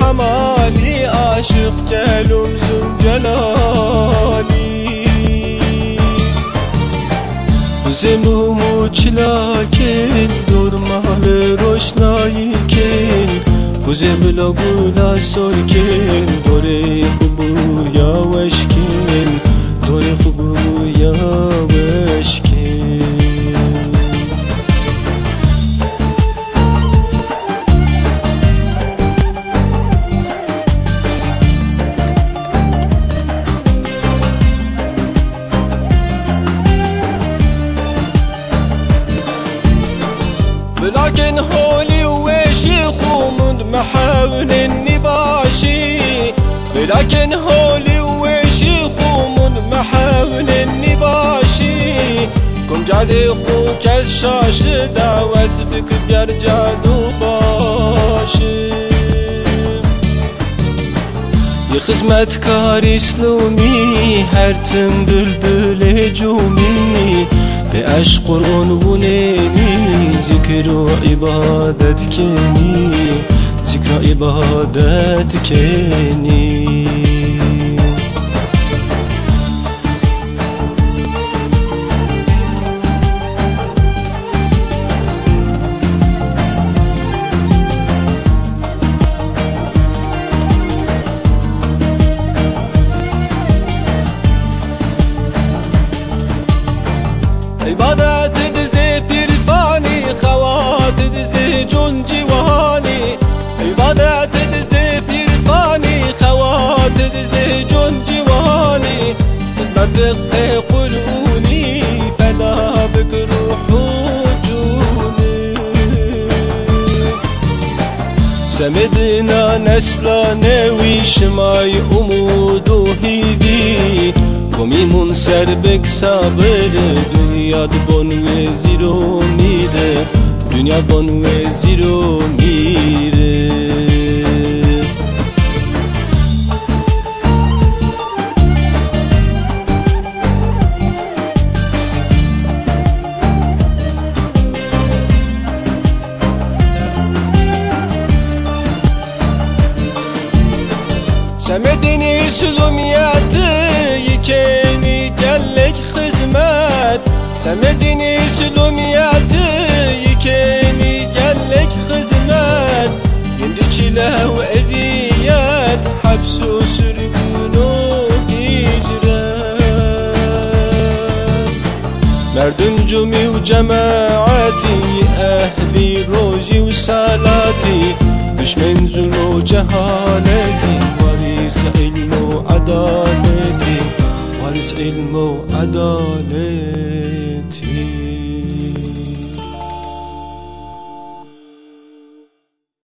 حمالی عاشق که لمزم جلالی. زموم و دور درمال روشنایی کن. خوزه بلا گولا سرکن دوره خوبویا لكن هولي وشيخ ومد محاول النباشي لكن هولي وشيخ ومد محاول النباشي كم جاد خوك الشاش دعوت بك دير جادو باشي يا خدمتكار هر تم بلبل جومي به اشق قرآن ذکر و عبادت کنی ذکر و Tesla nevişmaj u mudu hivi. Komimun serbek sabır Dünyad bon ve ziro mide Dünyad bon ve ziro mire Sevmedini sülumiyyatı Yikeni gellek hizmet. Sevmedini sülumiyyatı Yikeni gellek hizmet. Yendi çile ve eziyet Hapsu sürgünü hicret Merdüm cümü cemaati Ehli roji ve salati. Düşmen zulü cehaleti وارث علم وعدالتي وارث علم وعدالتي